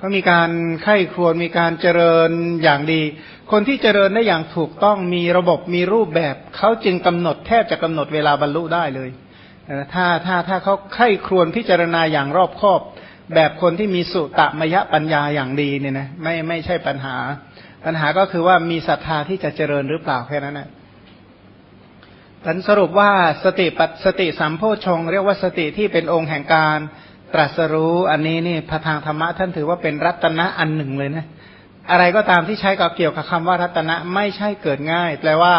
ก็มีการไข้ครวญมีการเจริญอย่างดี คนที่เจริญได้อย่างถูกต้องมีระบบมีรูปแบบ เขาจึงกำหนดแทบจะกำหนดเวลาบรรลุได้เลยถ้าถ้าถ้าเขาไข้ครวญพิจารณาอย่างรอบคอบ แบบคนที่มีสุตมยปัญญาอย่างดีเนี่ยนะไม่ไม่ใช่ปัญหา ปัญหาก็คือว่ามีศรัทธาที่จะเจริญหรือเปล่าแค่นั้นนะผลสรุปว่าสติปัสติสัมโพชง เรียกว่าสติที่เป็นองค์แห่งการ ตรัสรู้อันนี้นี่พระทางธรรมะท่านถือว่าเป็นรัตนะอันหนึ่งเลยนะ อะไรก็ตามที่ใช้กับเกี่ยวกับคำว่ารัตนะไม่ใช่เกิดง่าย แปลว่า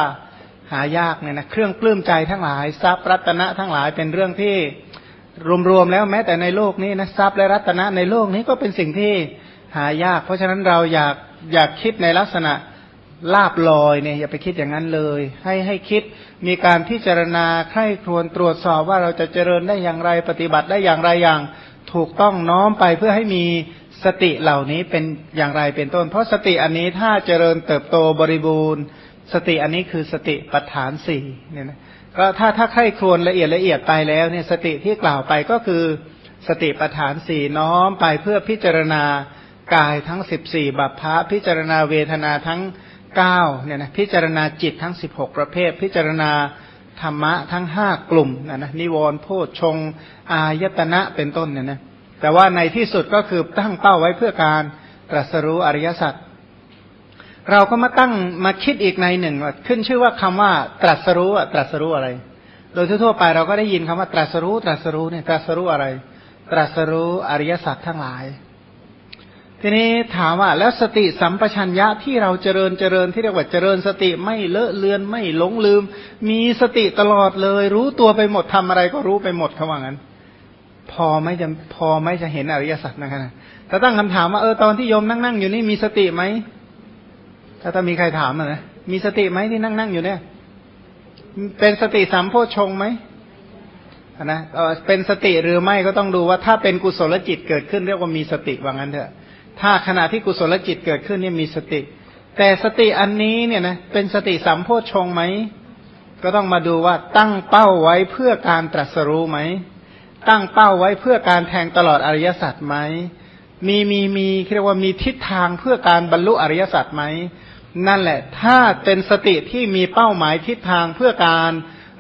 หายากเนี่ยนะเครื่องปลื้มใจทั้งหลาย ทรัพย์รัตนะทั้งหลายเป็นเรื่องที่รวมๆแล้วแม้แต่ในโลกนี้นะทรัพย์และรัตนะในโลกนี้ก็เป็นสิ่งที่หายาก เพราะฉะนั้นเราอยากอยากคิดในลักษณะ ลาบลอยเนี่ยอย่าไปคิดอย่างนั้นเลย ให้ให้คิดมีการพิจารณาใคร่ครวญตรวจสอบว่าเราจะเจริญได้อย่างไรปฏิบัติได้อย่างไรอย่าง ถูกต้องน้อมไปเพื่อให้มีสติเหล่านี้เป็นอย่างไรเป็นต้น เพราะสติอันนี้ถ้าเจริญเติบโตบริบูรณ์ สติอันนี้คือสติปัฏฐานสี่เนี่ยนะก็ถ้าถ้าใคร่ครวญละเอียดละเอียดไปแล้วเนี่ยสติที่กล่าวไปก็คือสติปัฏฐานสี่น้อมไปเพื่อพิจารณากายทั้งสิบสี่บัพพะพิจารณาเวทนาทั้ง เก้าเนี่ยนะพิจารณาจิตทั้งสิบหกประเภท พิจารณาธรรมะทั้งห้ากลุ่มนะนะนิวรณ์โพชฌงอายตนะเป็นต้นเนี่ยนะแต่ว่าในที่สุดก็คือตั้งเป้าไว้เพื่อการตรัสรู้อริยสัจเราก็มาตั้งมาคิดอีกในหนึ่งขึ้นชื่อว่าคำว่า ตรัสรู้ตรัสรู้อะไร โดยทั่วไปเราก็ได้ยินคำว่าตรัสรู้ตรัสรู้เนี่ยตรัสรู้อะไร ตรัสรู้อริยสัจทั้งหลาย ทีนี้ถามว่าแล้วสติสัมปชัญญะที่เราเจริญเจริญที่เรียกว่าเจริญสติไม่เลอะเลือนไม่หลงลืม มีสติตลอดเลย รู้ตัวไปหมดทำอะไรก็รู้ไปหมดเขาว่างั้น พอไม่จะพอไม่จะเห็นอริยสัจนะครับแต่ตั้งคำถามว่าเออตอนที่โยมนั่งนั่งอยู่นี่มีสติไหมถ้าถ้ามีใครถามนะมีสติไหมที่นั่งนั่งอยู่เนี่ย เป็นสติสัมโพชงไหมนะเป็นสติหรือไม่ก็ต้องดูว่าถ้าเป็นกุศลจิตเกิดขึ้นเรียกว่ามีสติว่างั้นเถอะ ถ้าขณะที่กุศลจิตเกิดขึ้นเนี่ยมีสติ แต่สติอันนี้เนี่ยนะเป็นสติสัมโพชงไหม ก็ต้องมาดูว่าตั้งเป้าไว้เพื่อการตรัสรู้ไหม ตั้งเป้าไว้เพื่อการแทงตลอดอริยสัจไหม มีมีมีเรียกว่ามีทิศทางเพื่อการบรรลุอริยสัจไหม นั่นแหละ ถ้าเป็นสติที่มีเป้าหมายทิศทางเพื่อการ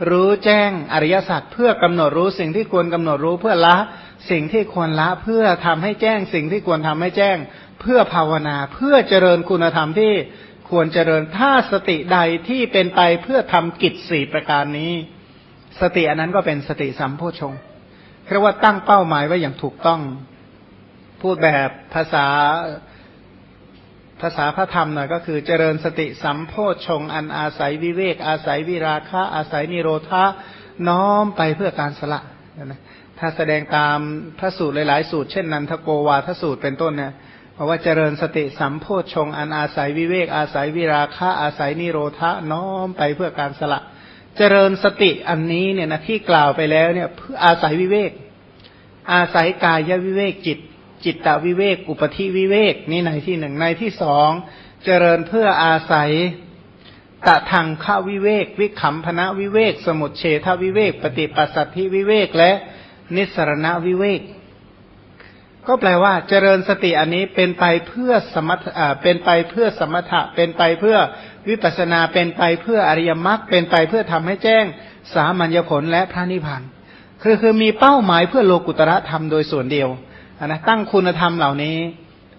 รู้แจ้งอริยสัจเพื่อกำหนดรู้สิ่งที่ควรกำหนดรู้เพื่อละ สิ่งที่ควรละเพื่อทำให้แจ้ง สิ่งที่ควรทำให้แจ้ง เพื่อภาวนา เพื่อเจริญคุณธรรมที่ควรเจริญถ้าสติใดที่เป็นไปเพื่อทำกิจสี่ประการนี้ สติอันนั้นก็เป็นสติสัมโพชงเรียกว่าตั้งเป้าหมายไว้อย่างถูกต้อง พูดแบบภาษาภาษาพระธรรมหน่อยก็คือเจริญสติสัมโพชงอันอาศัยวิเวก อาศัยวิราคะ อาศัยนิโรธาน้อมไปเพื่อการสละนะ ถ้าแสดงตามพระสูตรหลาย ๆ สูตร เช่นนันทโกวาทสูตรเป็นต้นเนี่ยเพราะว่าเจริญสติสัมโพชงอันอาศัยวิเวกอาศัยวิราคะอาศัยนิโรธะน้อมไปเพื่อการสละ เจริญสติอันนี้เนี่ยนะที่กล่าวไปแล้วเนี่ยเพื่ออาศัยวิเวก อาศัยกายวิเวกจิต จิตตวิเวกอุปธิวิเวกนี่ในที่หนึ่งในที่สองเจริญเพื่ออาศัยตะทางข้าวิเวก วิขำพนะวิเวก สมุทเฉทวิเวก ปฏิปัสสัทธิวิเวกและ นิสรณวิเวก ก็แปลว่า เจริญสติอันนี้เป็นไปเพื่อสมถะเป็นไปเพื่อสมถะ เป็นไปเพื่อวิปัสนาเป็นไปเพื่ออริยมรรคเป็นไปเพื่อทำให้แจ้งสามัญญผลและพระนิพพานคือคือมีเป้าหมายเพื่อโลกุตระธรรมโดยส่วนเดียวนะตั้งคุณธรรมเหล่านี้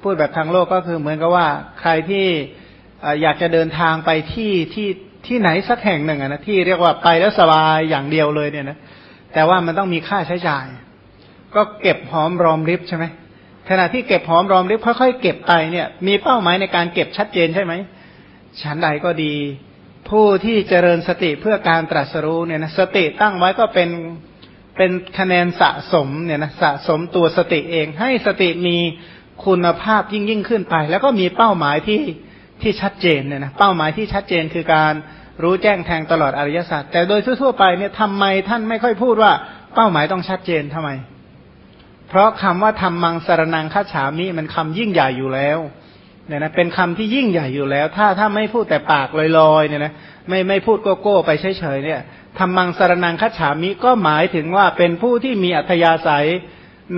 พูดแบบทางโลกก็คือเหมือนกับว่าใครที่อยากจะเดินทางไปที่ที่ที่ไหนสักแห่งหนึ่งนะที่เรียกว่าไปแล้วสบายอย่างเดียวเลยเนี่ยนะ แต่ว่ามันต้องมีค่าใช้จ่าย ก็เก็บหอมรอมริบใช่ไหมขณะที่เก็บหอมรอมริบค่อยๆเก็บไปเนี่ย มีเป้าหมายในการเก็บชัดเจนใช่ไหมชั้นใดก็ดี ผู้ที่เจริญสติเพื่อการตรัสรู้เนี่ยนะสติตั้งไว้ก็เป็นเป็นคะแนนสะสมเนี่ยนะสะสมตัวสติเอง ให้สติมีคุณภาพยิ่งยิ่งขึ้นไป แล้วก็มีเป้าหมายที่ที่ชัดเจนเนี่ยนะเป้าหมายที่ชัดเจนคือการ รู้แจ้งแทงตลอดอริยสัจแต่โดยทั่ว ๆ ไปเนี่ยทำไมท่านไม่ค่อยพูดว่า เป้าหมายต้องชัดเจนทำไม เพราะคำว่าทำมังสารนังคาฉามิมันคำยิ่งใหญ่อยู่แล้วเนี่ยนะเป็นคำที่ยิ่งใหญ่อยู่แล้ว ถ้าถ้าไม่พูดแต่ปากลอยๆเนี่ยนะไม่ไม่พูดโกโก้ไปเฉยๆเนี่ยทำมังสารนังคาฉามิก็หมายถึงว่าเป็นผู้ที่มีอัธยาศัย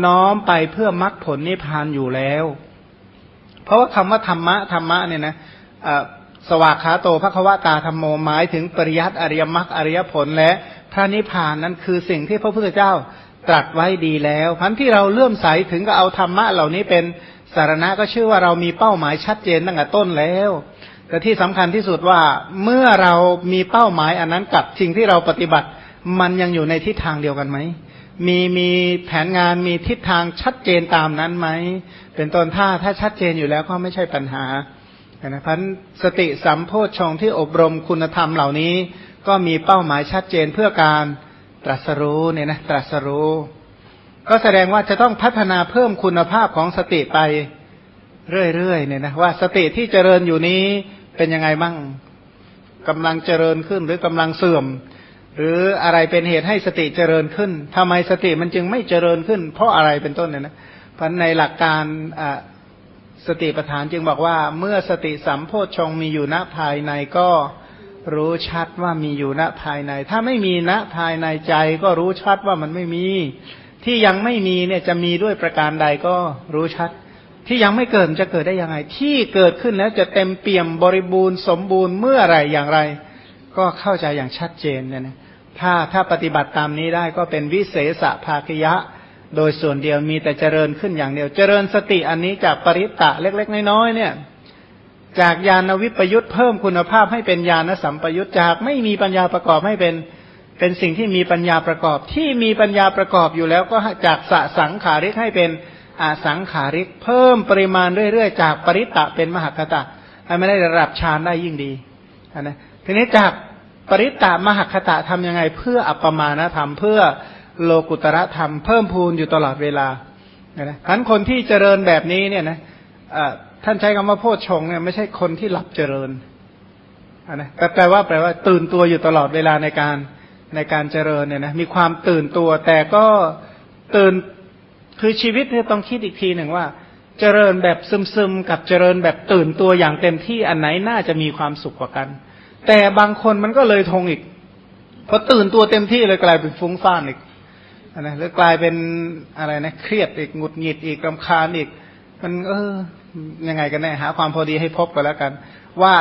น้อมไปเพื่อมรรคผลนิพพานอยู่แล้ว เพราะว่าคำว่าธรรมะธรรมะเนี่ยนะ สวากขาโตภควตาธรรมโมหมายถึงปริยัติอริยมรรคอริยผลและพระนิพพานนั้นคือสิ่งที่พระพุทธเจ้าตรัสไว้ดีแล้วพันที่เราเลื่อมใสถึงก็เอาธรรมะเหล่านี้เป็นสารณะก็ชื่อว่าเรามีเป้าหมายชัดเจนตั้งแต่ต้นแล้ว แต่ที่สำคัญที่สุดว่าเมื่อเรามีเป้าหมายอันนั้นกับสิ่งที่เราปฏิบัติ มันยังอยู่ในทิศทางเดียวกันไหมมีมีแผนงานมีทิศทางชัดเจนตามนั้นไหมเป็นต้นถ้าถ้าชัดเจนอยู่แล้วก็ไม่ใช่ปัญหา นะพันสติสัมโพชฌงที่อบรมคุณธรรมเหล่านี้ ก็มีเป้าหมายชัดเจนเพื่อการตรัสรู้เนี่ยนะตรัสรู้ ก็แสดงว่าจะต้องพัฒนาเพิ่มคุณภาพของสติไปเรื่อยๆเนี่ยนะว่าสติที่เจริญอยู่นี้เป็นยังไงบ้างกำลังเจริญขึ้นหรือกำลังเสื่อม หรืออะไรเป็นเหตุให้สติเจริญขึ้นทำไมสติมันจึงไม่เจริญขึ้น เพราะอะไรเป็นต้นเนี่ยนะเพราะในหลักการ สติปัฏฐานจึงบอกว่า เมื่อสติสัมโพชฌงมีอยู่ณภายในก็รู้ชัดว่ามีอยู่ณภายใน ถ้าไม่มีณภายในใจก็รู้ชัดว่ามันไม่มี ที่ยังไม่มีเนี่ยจะมีด้วยประการใดก็รู้ชัด ที่ยังไม่เกิดจะเกิดได้ยังไง ที่เกิดขึ้นแล้วจะเต็มเปี่ยมบริบูรณ์สมบูรณ์เมื่อไรอย่างไร ก็เข้าใจอย่างชัดเจนเนี่ยนะถ้าถ้าปฏิบัติตามนี้ได้ก็เป็นวิเศษภาคยะ โดยส่วนเดียวมีแต่เจริญขึ้นอย่างเดียว เจริญสติอันนี้จากปริตตะเล็ก ๆ น้อยๆเนี่ย จากญาณวิปยุทธ์เพิ่มคุณภาพให้เป็นญาณสัมปยุทธ์จากไม่มีปัญญาประกอบให้เป็นเป็นสิ่งที่มีปัญญาประกอบที่มีปัญญาประกอบอยู่แล้วก็จากสสังขาริกให้เป็นอาสังขาริก เพิ่มปริมาณเรื่อยๆ จากปริตตะเป็นมหคตะให้ไม่ได้ระดับฌานได้ยิ่งดีนะทีนี้จากปริตตะมหคตะทำยังไงเพื่ออัปปมาณธรรมเพื่อ โลกุตระธรรมเพิ่มพูนอยู่ตลอดเวลานะฉะนั้นคนที่เจริญแบบนี้เนี่ยนะท่านใช้คำว่าโพชฌงเนี่ยไม่ใช่คนที่หลับเจริญนะแต่แปลว่าแปลว่าตื่นตัวอยู่ตลอดเวลาในการในการเจริญเนี่ยนะมีความตื่นตัว แต่ก็ตื่นคือชีวิตเนี่ยต้องคิดอีกทีหนึ่งว่า เจริญแบบซึมๆกับเจริญแบบตื่นตัวอย่างเต็มที่อันไหนน่าจะมีความสุขกว่ากัน แต่บางคนมันก็เลยทงอีกพอตื่นตัวเต็มที่เลยกลายเป็นฟุ้งซ่านอีก นะหรือกลายเป็นอะไรนะเครียดอีกหงุดหงิดอีกรำคาญอีก มันเออยังไงกันแน่หาความพอดีให้พบกันแล้วกัน ว่า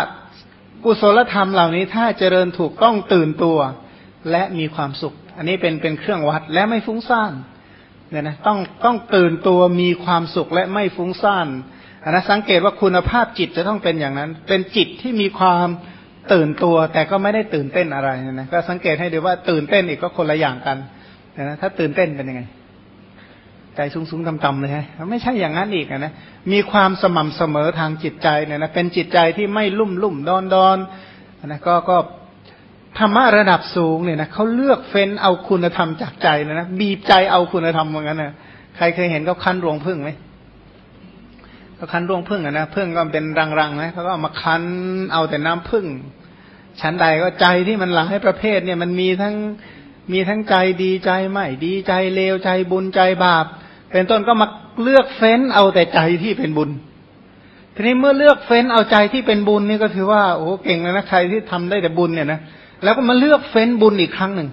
กุศลธรรมเหล่านี้ถ้าเจริญถูกต้องตื่นตัว และมีความสุข อันนี้เป็นเป็นเครื่องวัดและไม่ฟุ้งซ่านเนี่ยนะต้องต้องตื่นตัวมีความสุขและไม่ฟุ้งซ่านอันนะสังเกตว่าคุณภาพจิตจะต้องเป็นอย่างนั้น เป็นจิตที่มีความตื่นตัว แต่ก็ไม่ได้ตื่นเต้นอะไรนะก็สังเกตให้ดูว่าตื่นเต้นอีกก็คนละอย่างกัน นะถ้าตื่นเต้นเป็นยังไงใจสูงๆต่ำๆเลยฮะไม่ใช่อย่างนั้นอีกนะมีความสม่ำเสมอทางจิตใจเนี่ยนะเป็นจิตใจที่ไม่ลุ่มลุ่มดอนดอนนะก็ก็ธรรมะระดับสูงเนี่ยนะเขาเลือกเฟ้นเอาคุณธรรมจากใจนะนะบีบใจเอาคุณธรรมเหมือนกันนะใครเคยเห็นเขาคั้นรวงพึ่งไหมเขาคั้นรวงพึ่งอะนะพึ่งก็เป็นรังๆนะเขาก็เอามาคั้นเอาแต่น้ำพึ่งชั้นใดก็ใจที่มันหลังให้ประเภทเนี่ยมันมีทั้ง มีทั้งใจดีใจไม่ดีใจเลวใจบุญใจบาป เป็นต้นก็มาเลือกเฟ้นเอาแต่ใจที่เป็นบุญ ทีนี้เมื่อเลือกเฟ้นเอาใจที่เป็นบุญนี่ก็ถือว่าโอ้เก่งแล้วนะใครที่ทำได้แต่บุญเนี่ยนะแล้วก็มาเลือกเฟ้นบุญอีกครั้งหนึ่ง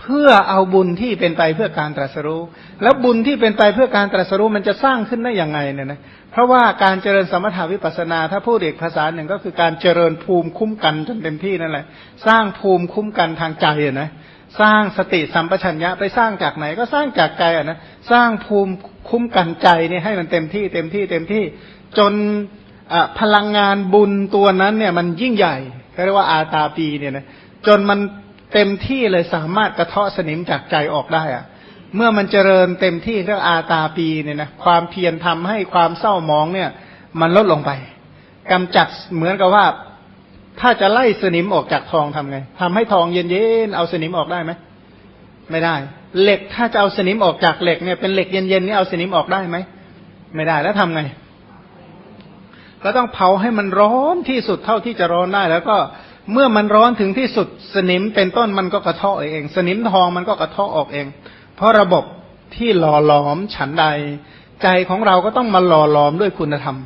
เพื่อเอาบุญที่เป็นไปเพื่อการตรัสรู้ แล้วบุญที่เป็นไปเพื่อการตรัสรู้มันจะสร้างขึ้นได้อย่างไงเนี่ยนะเพราะว่าการเจริญสมถาวิปัสนา ถ้าพูดอีกภาษาหนึ่งก็คือการเจริญภูมิคุ้มกันจนเต็มที่นั่นแหละ สร้างภูมิคุ้มกันทางใจนะ สร้างสติสัมปชัญญะไปสร้างจากไหนก็สร้างจากใจอะนะสร้างภูมิคุ้มกันใจนี่ให้มันเต็มที่เต็มที่เต็มที่จนพลังงานบุญตัวนั้นเนี่ยมันยิ่งใหญ่เรียกว่าอาตาปีเนี่ยนะจนมันเต็มที่เลยสามารถกระเทาะสนิมจากใจออกได้อะเมื่อมันเจริญเต็มที่เรียกอาตาปีเนี่ยนะความเพียรทำให้ความเศร้ามองเนี่ย มันลดลงไปกำจัดเหมือนกับว่า ถ้าจะไล่สนิมออกจากทองทำไงทำให้ทองเย็นๆเอาสนิมออกได้ไหมไม่ได้ เหล็กถ้าจะเอาสนิมออกจากเหล็กเนี่ยเป็นเหล็กเย็นๆนี่เอาสนิมออกได้ไหมไม่ได้แล้วทำไง ก็ต้องเผาให้มันร้อนที่สุดเท่าที่จะร้อนได้ แล้วก็เมื่อมันร้อนถึงที่สุดสนิมเป็นต้นมันก็กระเทาะเอง สนิมทองมันก็กระเทาะออกเอง เพราะระบบที่หล่อหลอมฉันใด ใจของเราก็ต้องมาหล่อหลอมด้วยคุณธรรม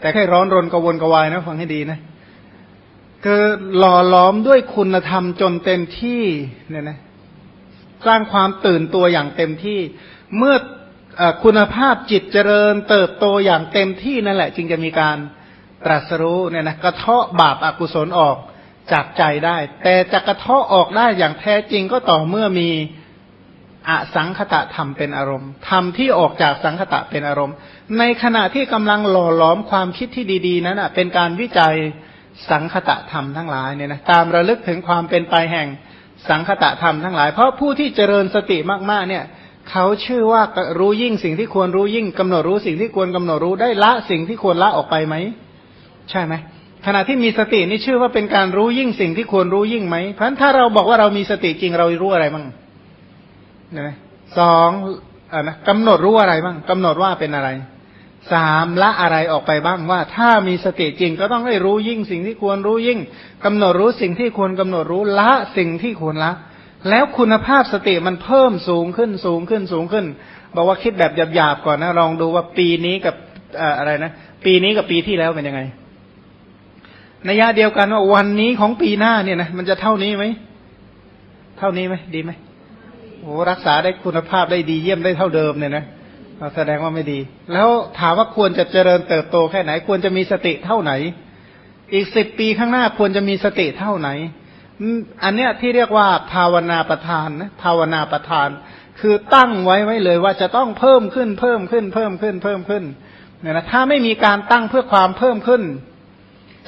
แต่แค่ร้อนรนกวนกวายนะฟังให้ดีนะ คือหล่อล้อมด้วยคุณธรรมจนเต็มที่เนี่ยนะสร้างความตื่นตัวอย่างเต็มที่ เมื่อคุณภาพจิตเจริญ เติบโตอย่างเต็มที่นั่นแหละ จึงจะมีการตรัสรู้เนี่ยนะกระเทาะบาปอากุศลออกจากใจได้ แต่จะกระเทาะออกได้อย่างแท้จริงก็ต่อเมื่อมีอสังคตะธรรมเป็นอารมณ์ธรรมที่ออกจากสังคตะเป็นอารมณ์ ในขณะที่กำลังหล่อหลอมความคิดที่ดี ๆ นั้นอะเป็นการวิจัย สังคตะธรรมทั้งหลายเนี่ยนะตามระลึกถึงความเป็นไปแห่งสังคตะธรรมทั้งหลาย เพราะผู้ที่เจริญสติมากๆเนี่ยเขาชื่อว่ารู้ยิ่งสิ่งที่ควรรู้ยิ่งกำหนดรู้สิ่งที่ควรกำหนดรู้ได้ละสิ่งที่ควรละออกไปไหมใช่ไหมขณะที่มีสตินี่ชื่อว่าเป็นการรู้ยิ่งสิ่งที่ควรรู้ยิ่งไหมเพราะฉะนั้นถ้าเราบอกว่าเรามีสติจริงเรารู้อะไรบ้างนะสองอ่านะกำหนดรู้อะไรบ้างกำหนดว่าเป็นอะไร สามละอะไรออกไปบ้างว่า ถ้ามีสติจริงก็ต้องได้รู้ยิ่งสิ่งที่ควรรู้ยิ่งกำหนดรู้สิ่งที่ควรกำหนดรู้ละสิ่งที่ควรละ แล้วคุณภาพสติมันเพิ่มสูงขึ้นสูงขึ้นสูงขึ้น บอกว่าคิดแบบหยาบๆก่อนนะลองดูว่าปีนี้กับอะไรนะปีนี้กับปีที่แล้วเป็นยังไงในยะเดียวกันว่าวันนี้ของปีหน้าเนี่ยนะมันจะเท่านี้ไหมเท่านี้ไหมดีไหมโอ้รักษาได้คุณภาพได้ดีเยี่ยมได้เท่าเดิมเนี่ยนะ แสดงว่าไม่ดี แล้วถามว่าควรจะเจริญเติบโตแค่ไหน ควรจะมีสติเท่าไหน อีกสิบปีข้างหน้าควรจะมีสติเท่าไหน อันเนี้ยที่เรียกว่าภาวนาประทานนะภาวนาประทาน คือตั้งไว้ไว้เลยว่าจะต้องเพิ่มขึ้นเพิ่มขึ้นเพิ่มขึ้นเพิ่มขึ้นเนี่ยนะถ้าไม่มีการตั้งเพื่อความเพิ่มขึ้น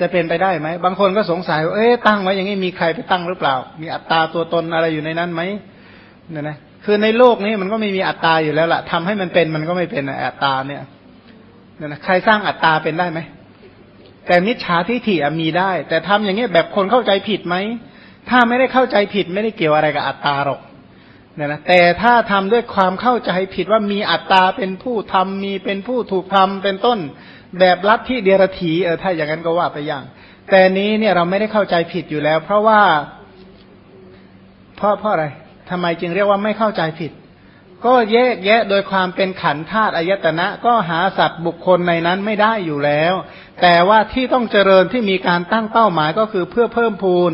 จะเป็นไปได้ไหมบางคนก็สงสัยว่าเอ๊ะตั้งไว้อย่างนี้มีใครไปตั้งหรือเปล่า มีอัตตาตัวตนอะไรอยู่ในนั้นไหมเนี่ยนะ คือในโลกนี้มันก็ไม่มีอัตตาอยู่แล้วล่ะทำให้มันเป็นมันก็ไม่เป็นอัตตาเนี่ยนี่ยนะใครสร้างอัตตาเป็นได้ไหมแต่มิจฉาทิฏฐิมีได้ แต่ทำอย่างนี้ยแบบคนเข้าใจผิดไหมถ้าไม่ได้เข้าใจผิดไม่ได้เกี่ยวอะไรกับอัตตาหรอกเนี่ยนะแต่ถ้าทำด้วยความเข้าใจผิดว่ามีอัตตาเป็นผู้ทำมีเป็นผู้ถูกทำเป็นต้น แบบลัทธิเดียรถีเออถ้าอย่างนั้นก็ว่าไปอย่าง แต่นี้เนี่ยเราไม่ได้เข้าใจผิดอยู่แล้ว เพราะว่าเพราะเพราะอะไร ทำไมจึงเรียกว่าไม่เข้าใจผิด ก็แยกแยะโดยความเป็นขันธาตุอายตนะ ก็หาสัตว์บุคคลในนั้นไม่ได้อยู่แล้ว แต่ว่าที่ต้องเจริญที่มีการตั้งเป้าหมายก็คือเพื่อเพิ่มพูน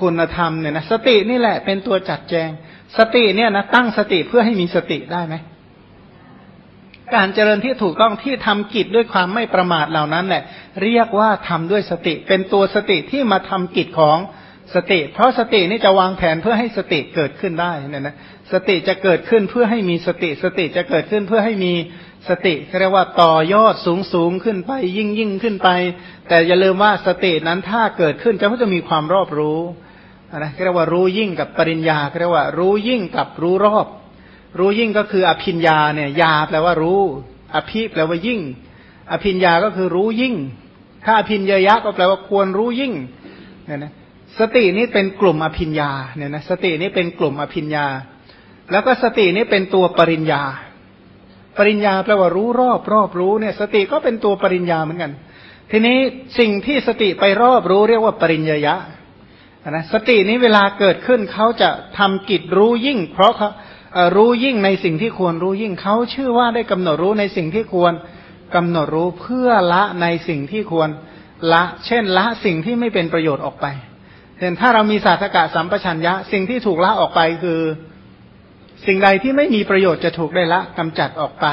คุณธรรมเนี่ยนะสตินี่แหละเป็นตัวจัดแจง สติเนี่ยนะตั้งสติเพื่อให้มีสติได้ไหมการเจริญที่ถูกต้องที่ทำกิจด้วยความไม่ประมาทเหล่านั้นแหละ เรียกว่าทำด้วยสติ เป็นตัวสติที่มาทำกิจของ สติ เพราะสตินี่จะวางแผนเพื่อให้สติเกิดขึ้นได้เนี่ยนะสติจะเกิดขึ้นเพื่อให้มีสติ สติจะเกิดขึ้นเพื่อให้มีสติเรียกว่าต่อยอดสูงสูงขึ้นไป ยิ่งยิ่งขึ้นไป แต่อย่าลืมว่าสตินั้นถ้าเกิดขึ้นจะก็จะมีความรอบรู้นะเรียกว่ารู้ยิ่งกับปริญญาเรียกว่ารู้ยิ่งกับรู้รอบ รู้ยิ่งก็คืออภิญญาเนี่ยยาแปลว่ารู้ อภิแปลว่ายิ่ง อภิญญาก็คือรู้ยิ่ง ถ้าอภิญญายะก็แปลว่าควรรู้ยิ่งเนี่ยนะ สตินี้เป็นกลุ่มอภิญญาเนี่ยนะสตินี้เป็นกลุ่มอภิญญา แล้วก็สตินี้เป็นตัวปริญญา ปริญญาแปลว่ารู้รอบรอบรู้เนี่ย สติก็เป็นตัวปริญญาเหมือนกัน ทีนี้สิ่งที่สติไปรอบรู้เรียกว่าปริญญายะนะสตินี้เวลาเกิดขึ้นเขาจะทำกิจรู้ยิ่ง เพราะเขารู้ยิ่งในสิ่งที่ควรรู้ยิ่งเขาชื่อว่าได้กำหนดรู้ในสิ่งที่ควรกำหนดรู้เพื่อละในสิ่งที่ควรละ เช่นละสิ่งที่ไม่เป็นประโยชน์ออกไป เช่นถ้าเรามีศาสตกะสัมปชัญญะ สิ่งที่ถูกละออกไปคือ สิ่งใดที่ไม่มีประโยชน์จะถูกได้ละกำจัดออกไป